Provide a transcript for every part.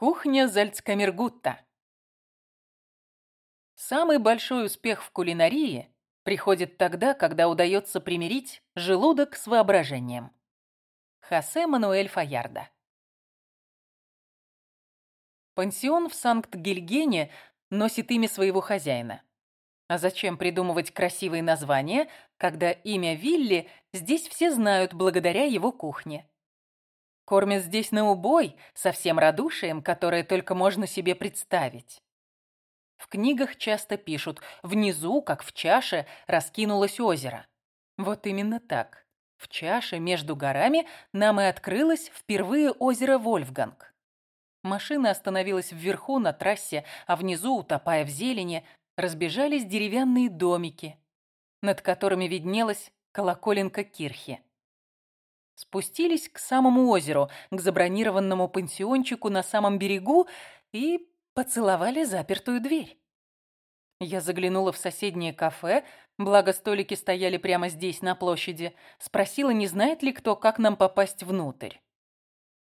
Кухня Зальцкамергутта. Самый большой успех в кулинарии приходит тогда, когда удается примирить желудок с воображением. Хосе Мануэль Фаярда. Пансион в Санкт-Гильгене носит имя своего хозяина. А зачем придумывать красивые названия, когда имя Вилли здесь все знают благодаря его кухне? Кормят здесь на убой, со всем радушием, которое только можно себе представить. В книгах часто пишут «внизу, как в чаше, раскинулось озеро». Вот именно так. В чаше между горами нам и открылось впервые озеро Вольфганг. Машина остановилась вверху на трассе, а внизу, утопая в зелени, разбежались деревянные домики, над которыми виднелась колоколенка кирхи спустились к самому озеру, к забронированному пансиончику на самом берегу и поцеловали запертую дверь. Я заглянула в соседнее кафе, благо столики стояли прямо здесь, на площади, спросила, не знает ли кто, как нам попасть внутрь.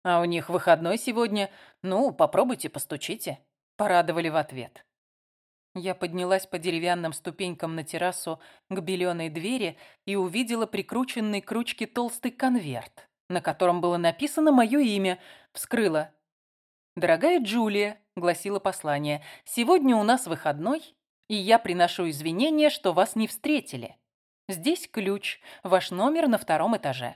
«А у них выходной сегодня. Ну, попробуйте, постучите», — порадовали в ответ. Я поднялась по деревянным ступенькам на террасу к беленой двери и увидела прикрученный к ручке толстый конверт, на котором было написано мое имя. Вскрыла. «Дорогая Джулия», — гласило послание, — «сегодня у нас выходной, и я приношу извинения, что вас не встретили. Здесь ключ, ваш номер на втором этаже.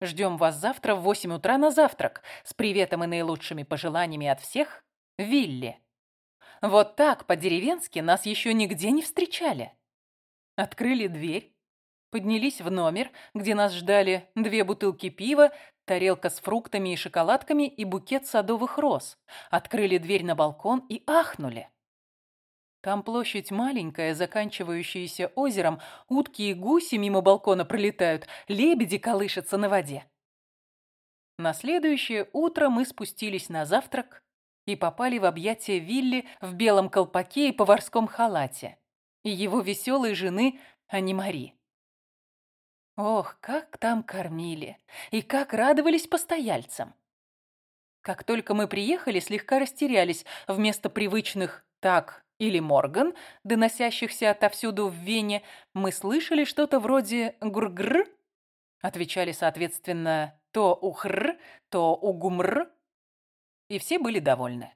Ждем вас завтра в восемь утра на завтрак. С приветом и наилучшими пожеланиями от всех, Вилли». Вот так, по-деревенски, нас еще нигде не встречали. Открыли дверь, поднялись в номер, где нас ждали две бутылки пива, тарелка с фруктами и шоколадками и букет садовых роз. Открыли дверь на балкон и ахнули. Там площадь маленькая, заканчивающаяся озером, утки и гуси мимо балкона пролетают, лебеди колышутся на воде. На следующее утро мы спустились на завтрак и попали в объятия Вилли в белом колпаке и поварском халате, и его веселой жены Анимари. Ох, как там кормили, и как радовались постояльцам. Как только мы приехали, слегка растерялись. Вместо привычных «так» или «морган», доносящихся отовсюду в Вене, мы слышали что-то вроде «гургр», отвечали, соответственно, то «ухр», то «угумр», и все были довольны.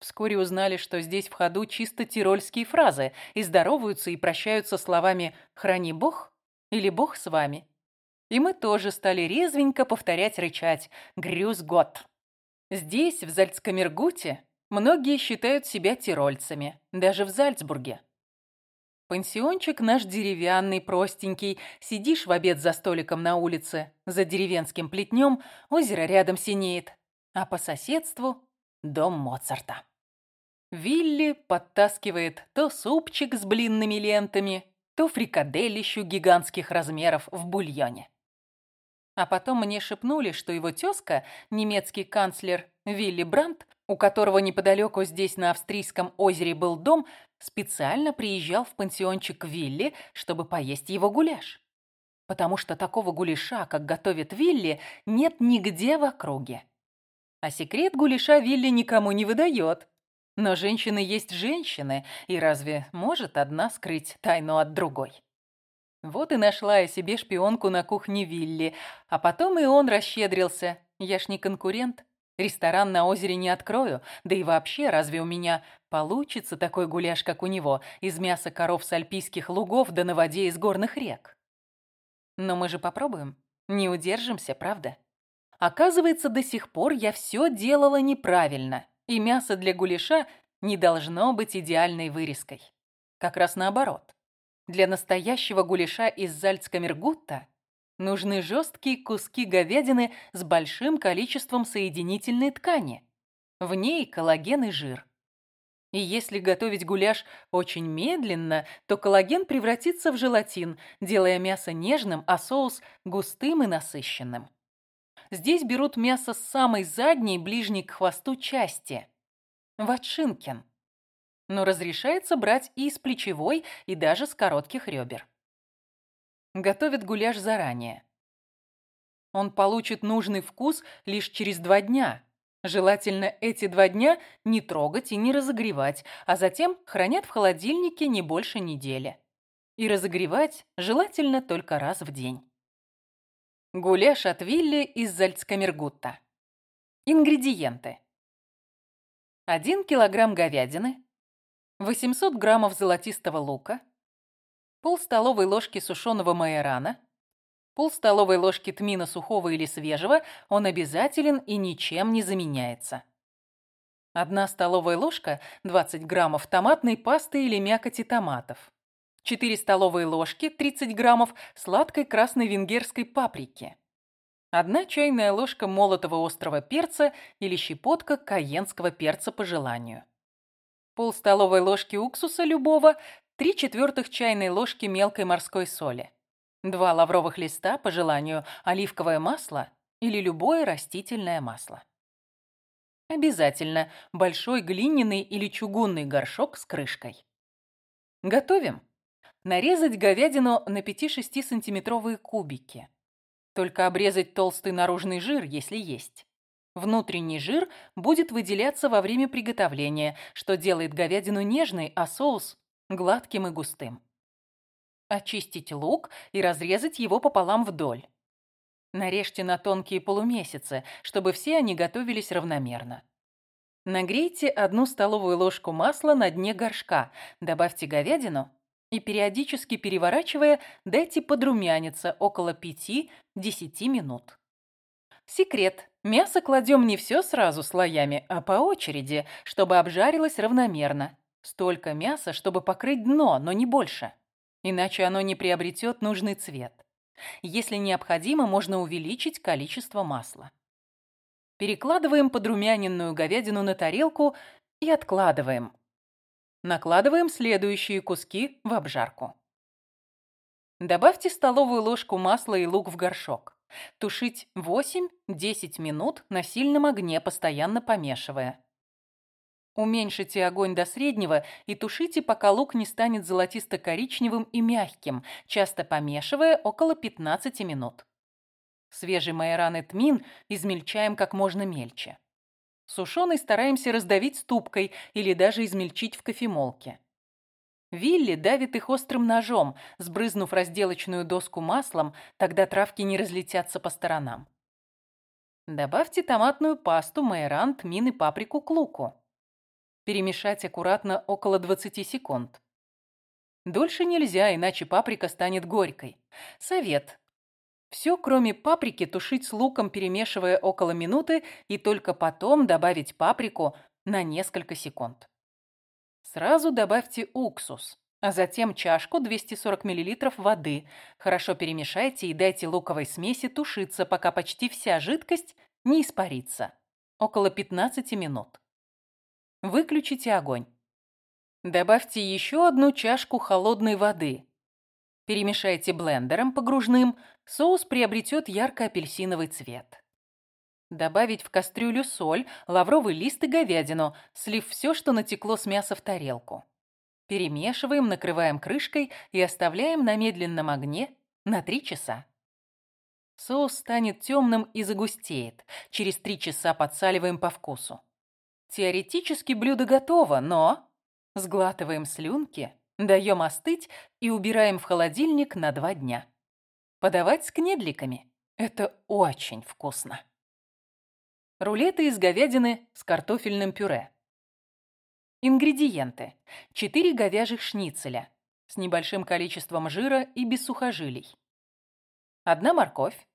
Вскоре узнали, что здесь в ходу чисто тирольские фразы и здороваются и прощаются словами «храни Бог» или «Бог с вами». И мы тоже стали резвенько повторять-рычать «грюз год». Здесь, в Зальцкамергуте, многие считают себя тирольцами, даже в Зальцбурге. Пансиончик наш деревянный, простенький. Сидишь в обед за столиком на улице, за деревенским плетнем, озеро рядом синеет а по соседству дом Моцарта. Вилли подтаскивает то супчик с блинными лентами, то фрикаделищу гигантских размеров в бульоне. А потом мне шепнули, что его тезка, немецкий канцлер Вилли Брандт, у которого неподалеку здесь на австрийском озере был дом, специально приезжал в пансиончик Вилли, чтобы поесть его гуляш. Потому что такого гуляша, как готовит Вилли, нет нигде в округе. А секрет гуляша Вилли никому не выдает. Но женщины есть женщины, и разве может одна скрыть тайну от другой? Вот и нашла я себе шпионку на кухне Вилли, а потом и он расщедрился. Я ж не конкурент. Ресторан на озере не открою, да и вообще, разве у меня получится такой гуляш, как у него, из мяса коров с альпийских лугов да на воде из горных рек? Но мы же попробуем. Не удержимся, правда? Оказывается, до сих пор я все делала неправильно, и мясо для гуляша не должно быть идеальной вырезкой. Как раз наоборот. Для настоящего гуляша из Зальцкамергутта нужны жесткие куски говядины с большим количеством соединительной ткани. В ней коллаген и жир. И если готовить гуляш очень медленно, то коллаген превратится в желатин, делая мясо нежным, а соус густым и насыщенным. Здесь берут мясо с самой задней, ближней к хвосту части. Ватшинкен. Но разрешается брать и из плечевой, и даже с коротких ребер. Готовят гуляш заранее. Он получит нужный вкус лишь через два дня, Желательно эти два дня не трогать и не разогревать, а затем хранят в холодильнике не больше недели. И разогревать желательно только раз в день. Гуляш от Вилли из Зальцкамергутта. Ингредиенты. 1 килограмм говядины, 800 граммов золотистого лука, пол столовой ложки сушеного майорана, пол столовой ложки тмина сухого или свежего, он обязателен и ничем не заменяется. Одна столовая ложка, 20 граммов томатной пасты или мякоти томатов. 4 столовые ложки, 30 граммов сладкой красной венгерской паприки. Одна чайная ложка молотого острого перца или щепотка каенского перца по желанию. Пол столовой ложки уксуса любого, 3 четвертых чайной ложки мелкой морской соли. Два лавровых листа по желанию, оливковое масло или любое растительное масло. Обязательно большой глиняный или чугунный горшок с крышкой. Готовим. Нарезать говядину на 5-6 сантиметровые кубики. Только обрезать толстый наружный жир, если есть. Внутренний жир будет выделяться во время приготовления, что делает говядину нежной, а соус гладким и густым. Очистить лук и разрезать его пополам вдоль. Нарежьте на тонкие полумесяцы, чтобы все они готовились равномерно. Нагрейте одну столовую ложку масла на дне горшка, добавьте говядину и периодически переворачивая, дайте подрумяниться около 5-10 минут. Секрет. Мясо кладем не все сразу слоями, а по очереди, чтобы обжарилось равномерно. Столько мяса, чтобы покрыть дно, но не больше. Иначе оно не приобретет нужный цвет. Если необходимо, можно увеличить количество масла. Перекладываем подрумяненную говядину на тарелку и откладываем. Накладываем следующие куски в обжарку. Добавьте столовую ложку масла и лук в горшок. Тушить 8-10 минут на сильном огне, постоянно помешивая. Уменьшите огонь до среднего и тушите, пока лук не станет золотисто-коричневым и мягким, часто помешивая около 15 минут. Свежий майоран и тмин измельчаем как можно мельче. Сушеный стараемся раздавить ступкой или даже измельчить в кофемолке. Вилли давит их острым ножом, сбрызнув разделочную доску маслом, тогда травки не разлетятся по сторонам. Добавьте томатную пасту, майоран, тмин и паприку к луку. Перемешать аккуратно около 20 секунд. Дольше нельзя, иначе паприка станет горькой. Совет. Все, кроме паприки, тушить с луком, перемешивая около минуты, и только потом добавить паприку на несколько секунд. Сразу добавьте уксус, а затем чашку 240 мл воды. Хорошо перемешайте и дайте луковой смеси тушиться, пока почти вся жидкость не испарится. Около 15 минут. Выключите огонь. Добавьте еще одну чашку холодной воды. Перемешайте блендером погружным, соус приобретет ярко-апельсиновый цвет. Добавить в кастрюлю соль, лавровый лист и говядину, слив все, что натекло с мяса в тарелку. Перемешиваем, накрываем крышкой и оставляем на медленном огне на 3 часа. Соус станет темным и загустеет. Через 3 часа подсаливаем по вкусу. Теоретически блюдо готово, но... Сглатываем слюнки, даем остыть и убираем в холодильник на 2 дня. Подавать с кнедликами. Это очень вкусно. Рулеты из говядины с картофельным пюре. Ингредиенты. 4 говяжьих шницеля с небольшим количеством жира и без сухожилий. 1 морковь.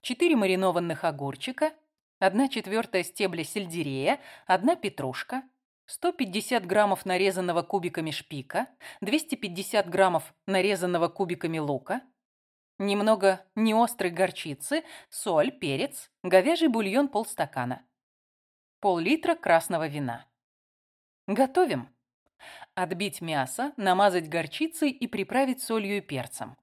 4 маринованных огурчика. 1 четвертая стебля сельдерея. 1 петрушка. 150 граммов нарезанного кубиками шпика. 250 граммов нарезанного кубиками лука немного неострой горчицы, соль, перец, говяжий бульон полстакана, пол-литра красного вина. Готовим. Отбить мясо, намазать горчицей и приправить солью и перцем.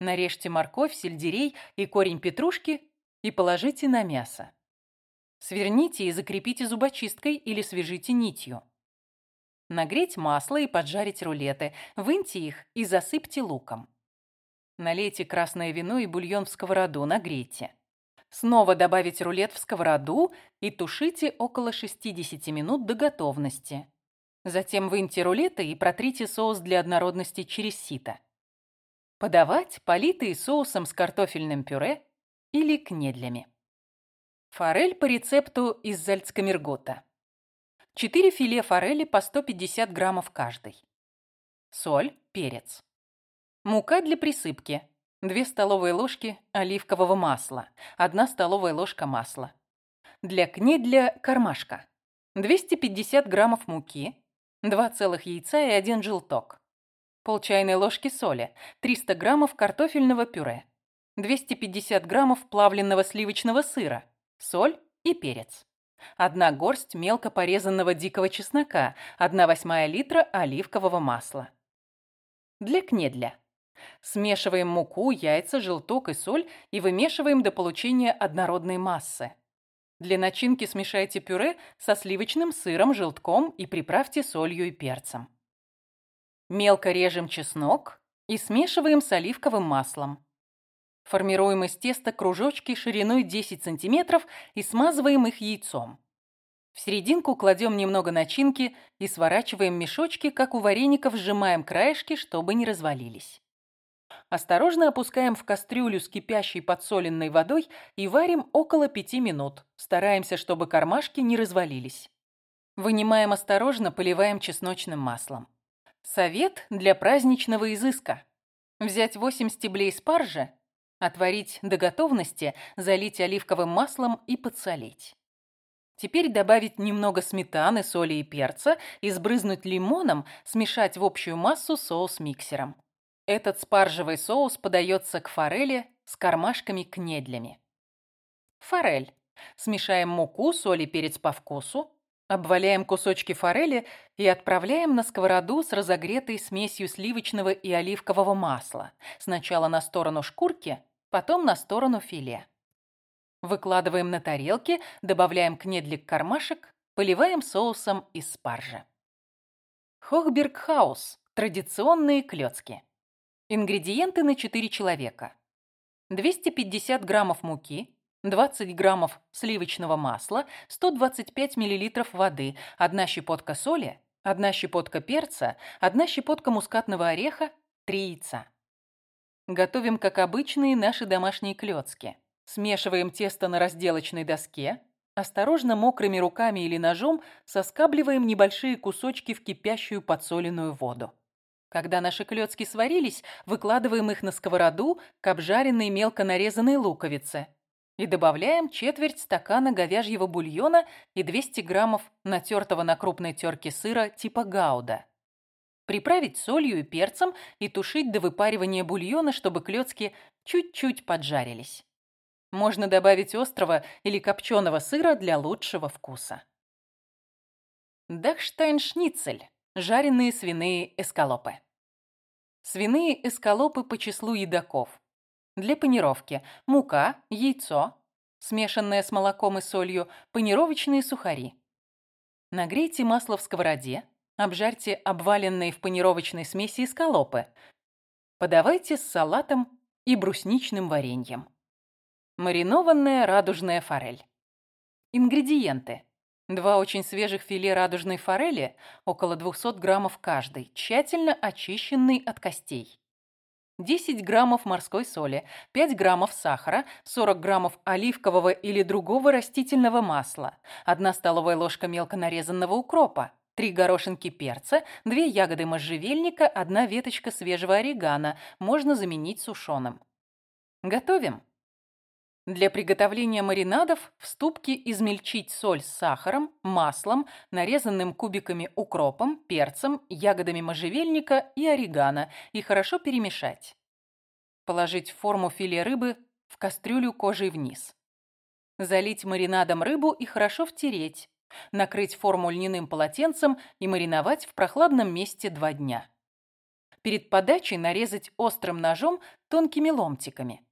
Нарежьте морковь, сельдерей и корень петрушки и положите на мясо. Сверните и закрепите зубочисткой или свяжите нитью. Нагреть масло и поджарить рулеты, выньте их и засыпьте луком. Налейте красное вино и бульон в сковороду, нагрейте. Снова добавить рулет в сковороду и тушите около 60 минут до готовности. Затем выньте рулеты и протрите соус для однородности через сито. Подавать политые соусом с картофельным пюре или кнедлями. Форель по рецепту из зальцкамергота. 4 филе форели по 150 граммов каждый. Соль, перец. Мука для присыпки. 2 столовые ложки оливкового масла. 1 столовая ложка масла. Для кнедля кармашка. 250 граммов муки. 2 целых яйца и 1 желток. Пол чайной ложки соли. 300 граммов картофельного пюре. 250 граммов плавленного сливочного сыра. Соль и перец. Одна горсть мелко порезанного дикого чеснока, 1 восьмая литра оливкового масла. Для кнедля. Смешиваем муку, яйца, желток и соль и вымешиваем до получения однородной массы. Для начинки смешайте пюре со сливочным сыром, желтком и приправьте солью и перцем. Мелко режем чеснок и смешиваем с оливковым маслом. Формируем из теста кружочки шириной 10 см и смазываем их яйцом. В серединку кладем немного начинки и сворачиваем мешочки, как у вареников сжимаем краешки, чтобы не развалились. Осторожно опускаем в кастрюлю с кипящей подсоленной водой и варим около 5 минут. Стараемся, чтобы кармашки не развалились. Вынимаем осторожно, поливаем чесночным маслом. Совет для праздничного изыска. Взять 8 стеблей спаржи, Отварить до готовности, залить оливковым маслом и подсолить. Теперь добавить немного сметаны, соли и перца и сбрызнуть лимоном, смешать в общую массу соус миксером. Этот спаржевый соус подается к форели с кармашками-кнедлями. Форель. Смешаем муку, соль и перец по вкусу. Обваляем кусочки форели и отправляем на сковороду с разогретой смесью сливочного и оливкового масла. Сначала на сторону шкурки, потом на сторону филе. Выкладываем на тарелки, добавляем кнедлик кармашек, поливаем соусом из спаржи. Хохбергхаус. Традиционные клёцки. Ингредиенты на 4 человека. 250 граммов муки, 20 граммов сливочного масла, 125 миллилитров воды, 1 щепотка соли, 1 щепотка перца, 1 щепотка мускатного ореха, 3 яйца. Готовим, как обычные наши домашние клёцки. Смешиваем тесто на разделочной доске. Осторожно мокрыми руками или ножом соскабливаем небольшие кусочки в кипящую подсоленную воду. Когда наши клёцки сварились, выкладываем их на сковороду к обжаренной мелко нарезанной луковице и добавляем четверть стакана говяжьего бульона и 200 граммов натертого на крупной терке сыра типа гауда. Приправить солью и перцем и тушить до выпаривания бульона, чтобы клёцки чуть-чуть поджарились. Можно добавить острого или копченого сыра для лучшего вкуса. Дахштайн-шницель. Жареные свиные эскалопы. Свиные эскалопы по числу едоков. Для панировки мука, яйцо, смешанное с молоком и солью, панировочные сухари. Нагрейте масло в сковороде, Обжарьте обваленные в панировочной смеси эскалопы. Подавайте с салатом и брусничным вареньем. Маринованная радужная форель. Ингредиенты. Два очень свежих филе радужной форели, около 200 граммов каждый, тщательно очищенный от костей. 10 граммов морской соли, 5 граммов сахара, 40 граммов оливкового или другого растительного масла, 1 столовая ложка мелко нарезанного укропа, Три горошинки перца, две ягоды можжевельника, одна веточка свежего орегано. Можно заменить сушеным. Готовим. Для приготовления маринадов в ступке измельчить соль с сахаром, маслом, нарезанным кубиками укропом, перцем, ягодами можжевельника и орегано и хорошо перемешать. Положить в форму филе рыбы в кастрюлю кожей вниз. Залить маринадом рыбу и хорошо втереть накрыть форму льняным полотенцем и мариновать в прохладном месте два дня. Перед подачей нарезать острым ножом тонкими ломтиками.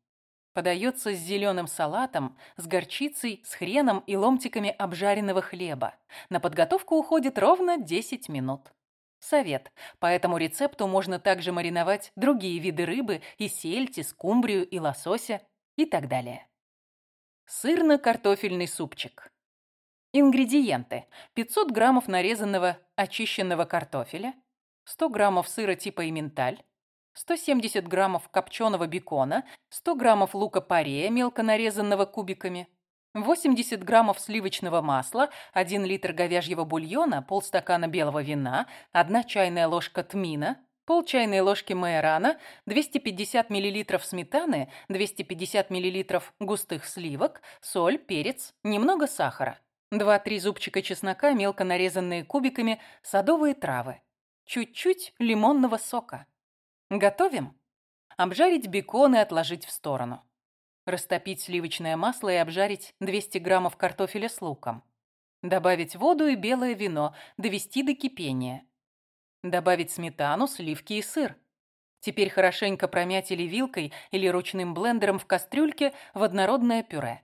Подается с зеленым салатом, с горчицей, с хреном и ломтиками обжаренного хлеба. На подготовку уходит ровно 10 минут. Совет. По этому рецепту можно также мариновать другие виды рыбы и сельдь, и скумбрию, и лосося и так далее. Сырно-картофельный супчик. Ингредиенты. 500 граммов нарезанного очищенного картофеля, 100 граммов сыра типа эмменталь, 170 граммов копченого бекона, 100 граммов лука-порея, мелко нарезанного кубиками, 80 граммов сливочного масла, 1 литр говяжьего бульона, полстакана белого вина, 1 чайная ложка тмина, пол чайной ложки майорана, 250 мл сметаны, 250 мл густых сливок, соль, перец, немного сахара, 2-3 зубчика чеснока, мелко нарезанные кубиками, садовые травы, чуть-чуть лимонного сока. Готовим? Обжарить бекон и отложить в сторону. Растопить сливочное масло и обжарить 200 граммов картофеля с луком. Добавить воду и белое вино, довести до кипения. Добавить сметану, сливки и сыр. Теперь хорошенько промять или вилкой, или ручным блендером в кастрюльке в однородное пюре.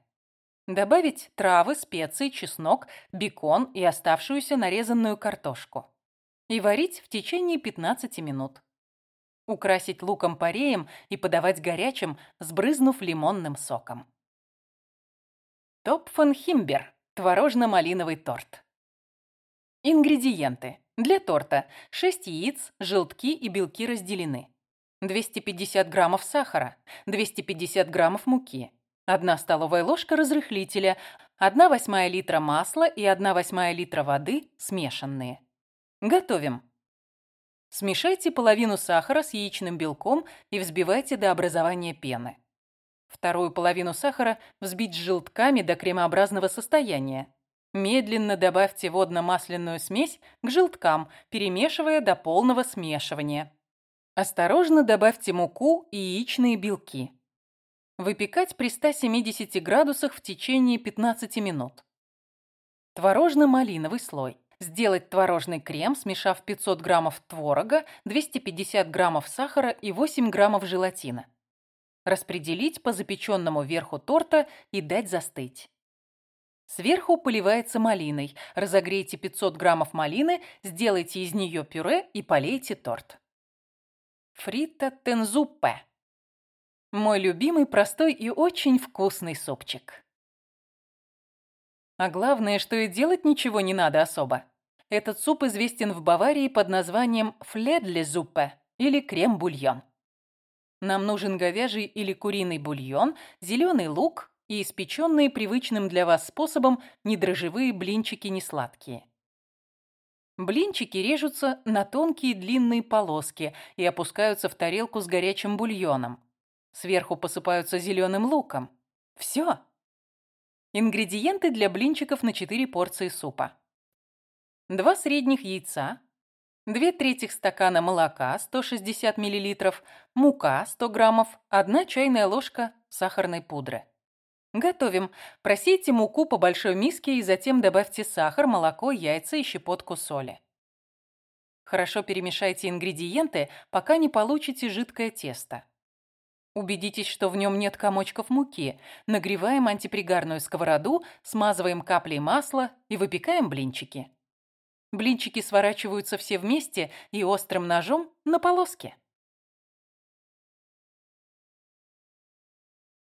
Добавить травы, специи, чеснок, бекон и оставшуюся нарезанную картошку. И варить в течение 15 минут украсить луком-пореем и подавать горячим, сбрызнув лимонным соком. Топфенхимбер – творожно-малиновый торт. Ингредиенты. Для торта 6 яиц, желтки и белки разделены. 250 граммов сахара, 250 граммов муки, 1 столовая ложка разрыхлителя, 1 восьмая литра масла и 1 восьмая литра воды смешанные. Готовим. Смешайте половину сахара с яичным белком и взбивайте до образования пены. Вторую половину сахара взбить с желтками до кремообразного состояния. Медленно добавьте водно-масляную смесь к желткам, перемешивая до полного смешивания. Осторожно добавьте муку и яичные белки. Выпекать при 170 градусах в течение 15 минут. Творожно-малиновый слой. Сделать творожный крем, смешав 500 граммов творога, 250 граммов сахара и 8 граммов желатина. Распределить по запеченному верху торта и дать застыть. Сверху поливается малиной. Разогрейте 500 граммов малины, сделайте из нее пюре и полейте торт. Фрита тензуппе. Мой любимый, простой и очень вкусный супчик. А главное, что и делать ничего не надо особо. Этот суп известен в Баварии под названием фледлезуппе или крем-бульон. Нам нужен говяжий или куриный бульон, зеленый лук и испеченные привычным для вас способом недрожжевые блинчики несладкие. Блинчики режутся на тонкие длинные полоски и опускаются в тарелку с горячим бульоном. Сверху посыпаются зеленым луком. Все. Ингредиенты для блинчиков на 4 порции супа. 2 средних яйца, 2 третьих стакана молока 160 мл, мука 100 граммов, 1 чайная ложка сахарной пудры. Готовим. Просейте муку по большой миске и затем добавьте сахар, молоко, яйца и щепотку соли. Хорошо перемешайте ингредиенты, пока не получите жидкое тесто. Убедитесь, что в нем нет комочков муки. Нагреваем антипригарную сковороду, смазываем каплей масла и выпекаем блинчики. Блинчики сворачиваются все вместе и острым ножом на полоски.